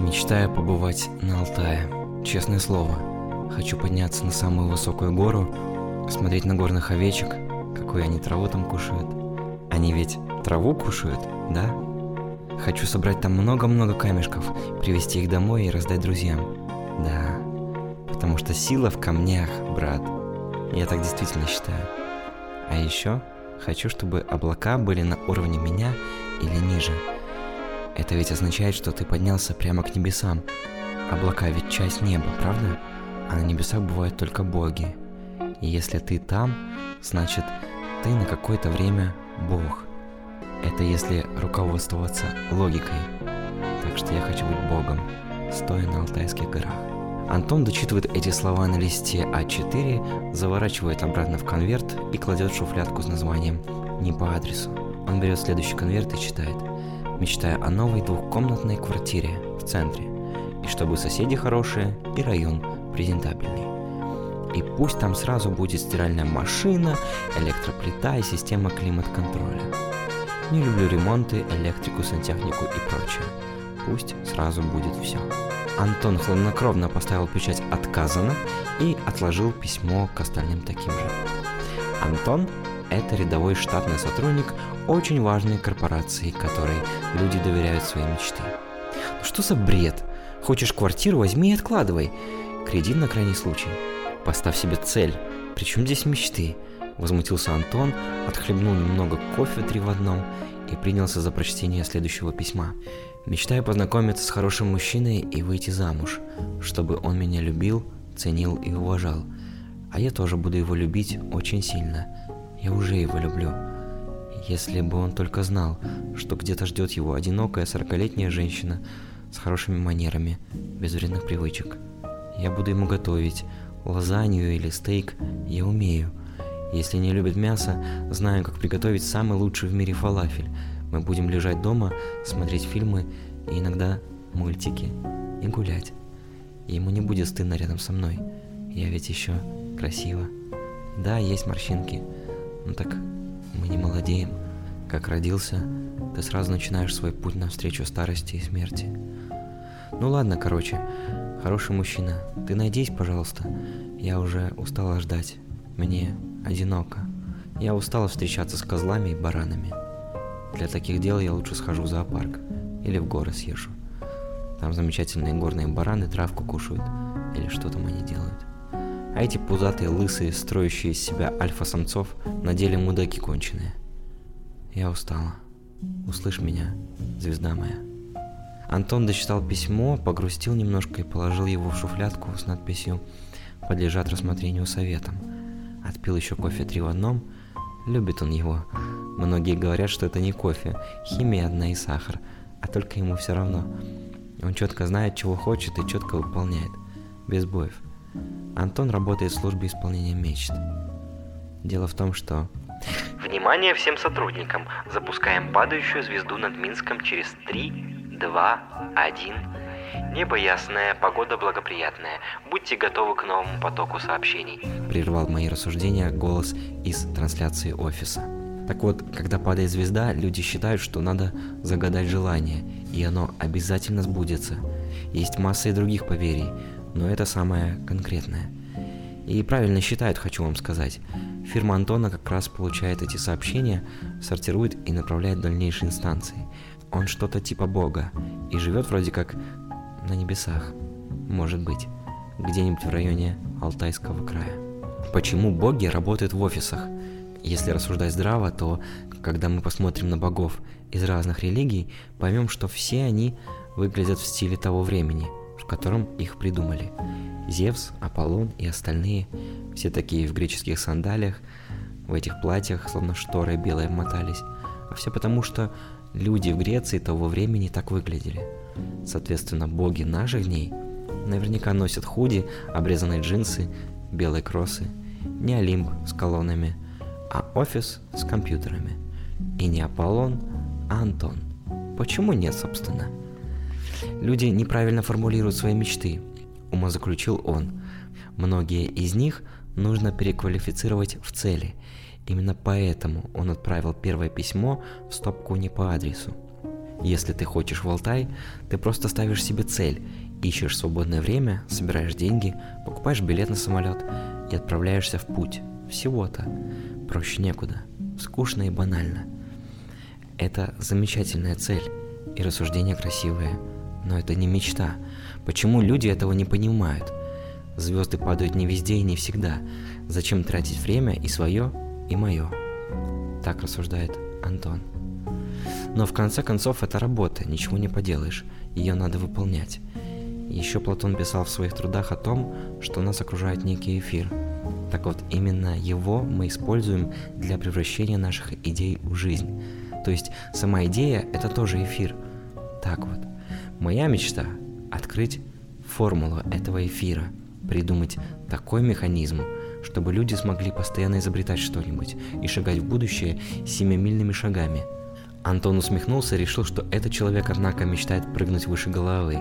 Мечтаю побывать на Алтае. Честное слово. Хочу подняться на самую высокую гору, смотреть на горных овечек, какую они траву там кушают. Они ведь траву кушают, да? Хочу собрать там много-много камешков, привезти их домой и раздать друзьям. Да, потому что сила в камнях, брат. Я так действительно считаю. А еще хочу, чтобы облака были на уровне меня или ниже. Это ведь означает, что ты поднялся прямо к небесам. Облака ведь часть неба, правда? А на небесах бывают только боги. И если ты там, значит, ты на какое-то время бог. Это если руководствоваться логикой. Так что я хочу быть богом, стоя на Алтайских горах. Антон дочитывает эти слова на листе А4, заворачивает обратно в конверт и кладет в шуфлядку с названием «Не по адресу». Он берет следующий конверт и читает «Мечтая о новой двухкомнатной квартире в центре, и чтобы соседи хорошие и район презентабельный. И пусть там сразу будет стиральная машина, электроплита и система климат-контроля. Не люблю ремонты, электрику, сантехнику и прочее. Пусть сразу будет все. Антон хладнокровно поставил печать «Отказано» и отложил письмо к остальным таким же. Антон – это рядовой штатный сотрудник очень важной корпорации, которой люди доверяют свои мечты. Ну что за бред? Хочешь квартиру, возьми и откладывай. Кредит на крайний случай. Поставь себе цель. Причем здесь мечты? Возмутился Антон, отхлебнул немного кофе три в одном и принялся за прочтение следующего письма. Мечтаю познакомиться с хорошим мужчиной и выйти замуж, чтобы он меня любил, ценил и уважал. А я тоже буду его любить очень сильно. Я уже его люблю. Если бы он только знал, что где-то ждет его одинокая сорокалетняя женщина с хорошими манерами, без вредных привычек. Я буду ему готовить лазанью или стейк, я умею – если не любит мясо, знаю, как приготовить самый лучший в мире фалафель. Мы будем лежать дома, смотреть фильмы и иногда мультики и гулять. И ему не будет стыдно рядом со мной. Я ведь еще красиво. Да, есть морщинки. Но так мы не молодеем. Как родился, ты сразу начинаешь свой путь навстречу старости и смерти. Ну ладно, короче, хороший мужчина, ты найдись, пожалуйста. Я уже устала ждать. Мне одиноко. Я устала встречаться с козлами и баранами. Для таких дел я лучше схожу в зоопарк или в горы съезжу. Там замечательные горные бараны травку кушают или что там они делают. А эти пузатые, лысые, строящие из себя альфа-самцов на деле мудаки конченые. Я устала. Услышь меня, звезда моя. Антон дочитал письмо, погрустил немножко и положил его в шуфлядку с надписью «Подлежат рассмотрению советом». Отпил еще кофе три в одном. Любит он его. Многие говорят, что это не кофе, химия одна и сахар, а только ему все равно. Он четко знает, чего хочет и четко выполняет. Без боев. Антон работает в службе исполнения мечт. Дело в том, что... Внимание всем сотрудникам! Запускаем падающую звезду над Минском через 3, 2, 1... Небо ясное, погода благоприятная. Будьте готовы к новому потоку сообщений. Прервал мои рассуждения голос из трансляции офиса. Так вот, когда падает звезда, люди считают, что надо загадать желание, и оно обязательно сбудется. Есть масса и других поверий, но это самое конкретное. И правильно считают, хочу вам сказать. Фирма Антона как раз получает эти сообщения, сортирует и направляет дальнейшие инстанции. Он что-то типа бога и живет вроде как на небесах. Может быть, где-нибудь в районе Алтайского края. Почему боги работают в офисах? Если рассуждать здраво, то когда мы посмотрим на богов из разных религий, поймем, что все они выглядят в стиле того времени, котором их придумали. Зевс, Аполлон и остальные, все такие в греческих сандалиях, в этих платьях, словно шторы белые мотались. А все потому, что люди в Греции того времени так выглядели – Соответственно, боги наших дней наверняка носят худи, обрезанные джинсы, белые кроссы, не Олимп с колоннами, а офис с компьютерами. И не Аполлон, а Антон. Почему нет, собственно? Люди неправильно формулируют свои мечты, умозаключил он. Многие из них нужно переквалифицировать в цели. Именно поэтому он отправил первое письмо в стопку не по адресу. Если ты хочешь в Алтай, ты просто ставишь себе цель, ищешь свободное время, собираешь деньги, покупаешь билет на самолет и отправляешься в путь. Всего-то. Проще некуда. Скучно и банально. Это замечательная цель, и рассуждения красивые, но это не мечта. Почему люди этого не понимают? Звезды падают не везде и не всегда. Зачем тратить время и свое, и мое? Так рассуждает Антон. Но в конце концов это работа, ничего не поделаешь, ее надо выполнять. Еще Платон писал в своих трудах о том, что нас окружает некий эфир. Так вот, именно его мы используем для превращения наших идей в жизнь. То есть сама идея – это тоже эфир. Так вот, моя мечта – открыть формулу этого эфира, придумать такой механизм, чтобы люди смогли постоянно изобретать что-нибудь и шагать в будущее семимильными шагами – Антон усмехнулся и решил, что этот человек, однако, мечтает прыгнуть выше головы.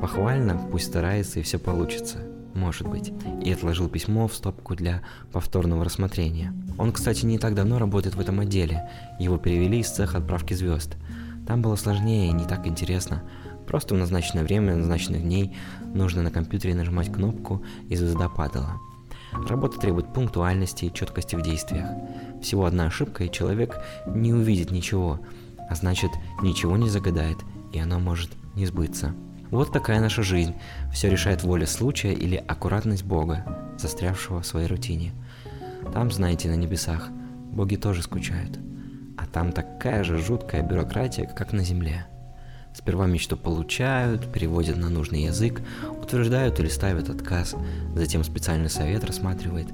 Похвально, пусть старается и все получится. Может быть. И отложил письмо в стопку для повторного рассмотрения. Он, кстати, не так давно работает в этом отделе. Его перевели из цеха отправки звезд. Там было сложнее и не так интересно. Просто в назначенное время, назначенных дней, нужно на компьютере нажимать кнопку, и звезда падала. Работа требует пунктуальности и четкости в действиях. Всего одна ошибка, и человек не увидит ничего, а значит, ничего не загадает, и оно может не сбыться. Вот такая наша жизнь. Все решает воля случая или аккуратность Бога, застрявшего в своей рутине. Там, знаете, на небесах, боги тоже скучают. А там такая же жуткая бюрократия, как на земле. Сперва мечту получают, переводят на нужный язык, утверждают или ставят отказ, затем специальный совет рассматривает.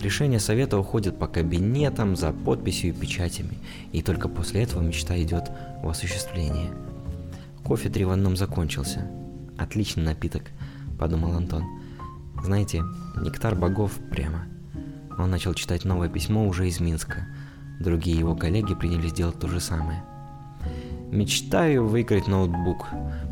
Решение совета уходит по кабинетам за подписью и печатями, и только после этого мечта идет в осуществление. Кофе три в одном закончился. Отличный напиток, подумал Антон. Знаете, нектар богов прямо. Он начал читать новое письмо уже из Минска. Другие его коллеги принялись делать то же самое. Мечтаю выиграть ноутбук.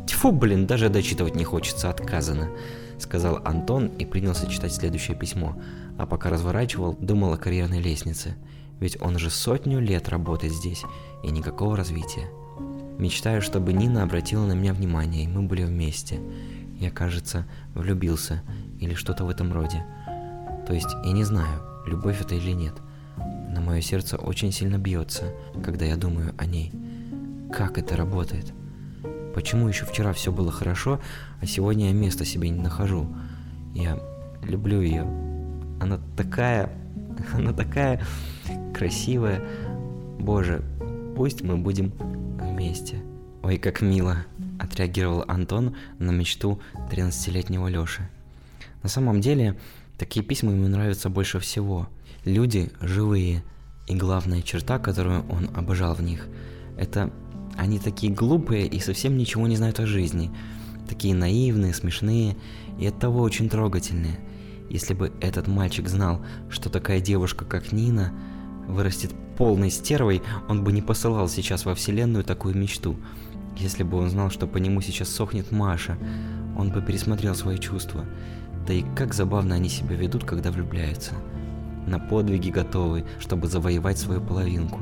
Тьфу, блин, даже дочитывать не хочется, отказано. Сказал Антон и принялся читать следующее письмо, а пока разворачивал, думал о карьерной лестнице. Ведь он же сотню лет работает здесь, и никакого развития. Мечтаю, чтобы Нина обратила на меня внимание, и мы были вместе. Я, кажется, влюбился, или что-то в этом роде. То есть, я не знаю, любовь это или нет. Но мое сердце очень сильно бьется, когда я думаю о ней. Как это работает? Почему еще вчера все было хорошо, а сегодня я места себе не нахожу? Я люблю ее. Она такая... Она такая красивая. Боже, пусть мы будем вместе. Ой, как мило, отреагировал Антон на мечту 13-летнего Лёши. На самом деле, такие письма ему нравятся больше всего. Люди живые, и главная черта, которую он обожал в них, это они такие глупые и совсем ничего не знают о жизни. Такие наивные, смешные и оттого очень трогательные. Если бы этот мальчик знал, что такая девушка, как Нина, вырастет полной стервой, он бы не посылал сейчас во вселенную такую мечту. Если бы он знал, что по нему сейчас сохнет Маша, он бы пересмотрел свои чувства. Да и как забавно они себя ведут, когда влюбляются. На подвиги готовы, чтобы завоевать свою половинку.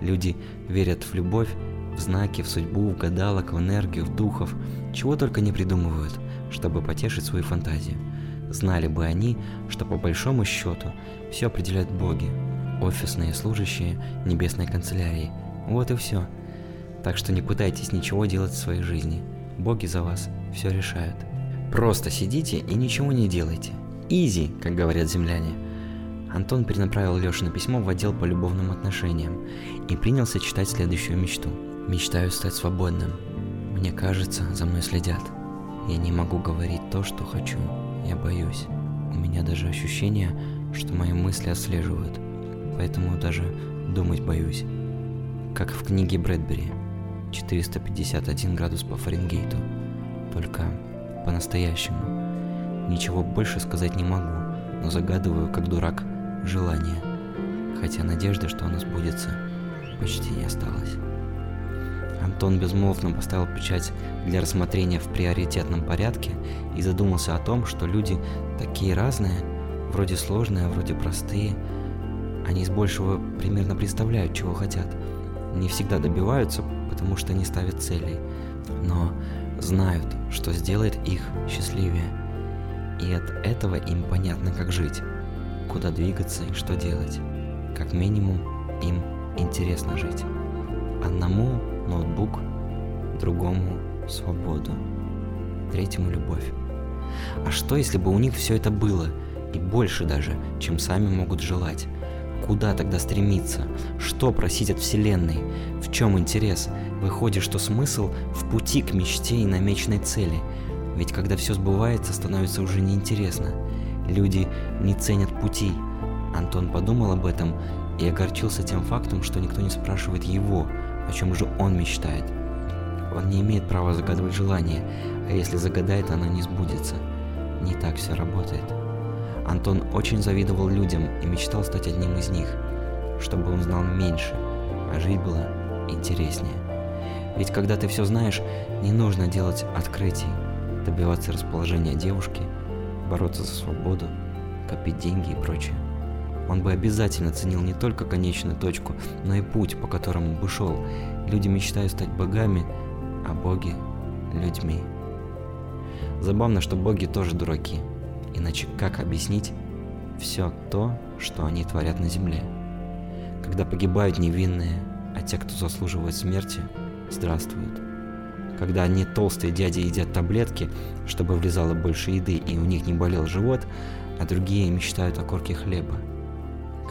Люди верят в любовь в знаки, в судьбу, в гадалок, в энергию, в духов, чего только не придумывают, чтобы потешить свою фантазию. Знали бы они, что по большому счету все определяют боги, офисные служащие небесной канцелярии. Вот и все. Так что не пытайтесь ничего делать в своей жизни. Боги за вас все решают. Просто сидите и ничего не делайте. Изи, как говорят земляне. Антон перенаправил Лешина письмо в отдел по любовным отношениям и принялся читать следующую мечту. Мечтаю стать свободным. Мне кажется, за мной следят. Я не могу говорить то, что хочу. Я боюсь. У меня даже ощущение, что мои мысли отслеживают. Поэтому даже думать боюсь. Как в книге Брэдбери. 451 градус по Фаренгейту. Только по-настоящему. Ничего больше сказать не могу, но загадываю, как дурак, желание. Хотя надежды, что оно сбудется, почти не осталось. Антон безмолвно поставил печать для рассмотрения в приоритетном порядке и задумался о том, что люди такие разные, вроде сложные, вроде простые. Они из большего примерно представляют, чего хотят. Не всегда добиваются, потому что не ставят целей, но знают, что сделает их счастливее. И от этого им понятно, как жить, куда двигаться и что делать. Как минимум, им интересно жить. Одному ноутбук, другому свободу, третьему любовь. А что, если бы у них все это было, и больше даже, чем сами могут желать? Куда тогда стремиться? Что просить от Вселенной? В чем интерес? Выходит, что смысл в пути к мечте и намеченной цели. Ведь когда все сбывается, становится уже неинтересно. Люди не ценят пути. Антон подумал об этом и огорчился тем фактом, что никто не спрашивает его, о чем же он мечтает. Он не имеет права загадывать желание, а если загадает, оно не сбудется. Не так все работает. Антон очень завидовал людям и мечтал стать одним из них, чтобы он знал меньше, а жить было интереснее. Ведь когда ты все знаешь, не нужно делать открытий, добиваться расположения девушки, бороться за свободу, копить деньги и прочее. Он бы обязательно ценил не только конечную точку, но и путь, по которому бы шел. Люди мечтают стать богами, а боги – людьми. Забавно, что боги тоже дураки. Иначе как объяснить все то, что они творят на земле? Когда погибают невинные, а те, кто заслуживает смерти, здравствуют. Когда одни толстые дяди едят таблетки, чтобы влезало больше еды и у них не болел живот, а другие мечтают о корке хлеба.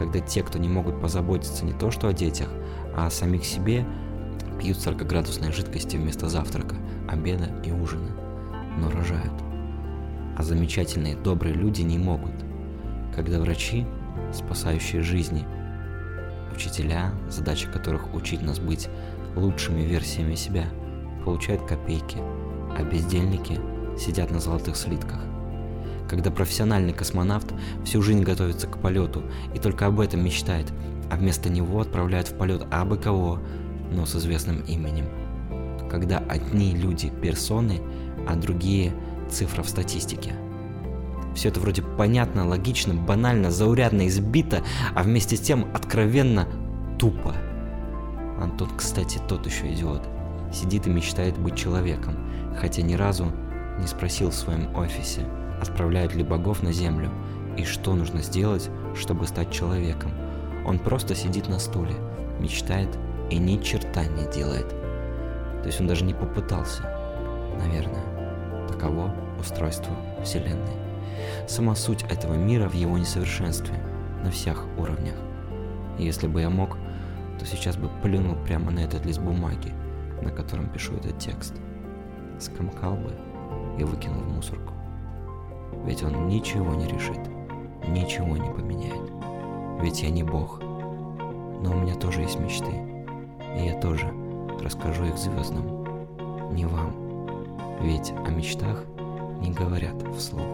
Когда те, кто не могут позаботиться не то что о детях, а о самих себе, пьют 40-градусной жидкости вместо завтрака, обеда и ужина, но рожают. А замечательные, добрые люди не могут. Когда врачи, спасающие жизни, учителя, задача которых учить нас быть лучшими версиями себя, получают копейки, а бездельники сидят на золотых слитках. Когда профессиональный космонавт всю жизнь готовится к полету и только об этом мечтает, а вместо него отправляют в полет абы кого, но с известным именем. Когда одни люди – персоны, а другие – цифра в статистике. Все это вроде понятно, логично, банально, заурядно, избито, а вместе с тем откровенно тупо. Антон, кстати, тот еще идиот. Сидит и мечтает быть человеком, хотя ни разу не спросил в своем офисе, отправляют ли богов на землю и что нужно сделать, чтобы стать человеком. Он просто сидит на стуле, мечтает и ни черта не делает. То есть он даже не попытался, наверное. Таково устройство Вселенной. Сама суть этого мира в его несовершенстве на всех уровнях. И если бы я мог, то сейчас бы плюнул прямо на этот лист бумаги, на котором пишу этот текст. Скомкал бы и выкинул в мусорку. Ведь он ничего не решит, ничего не поменяет. Ведь я не бог. Но у меня тоже есть мечты. И я тоже расскажу их звездам. Не вам. Ведь о мечтах не говорят вслух.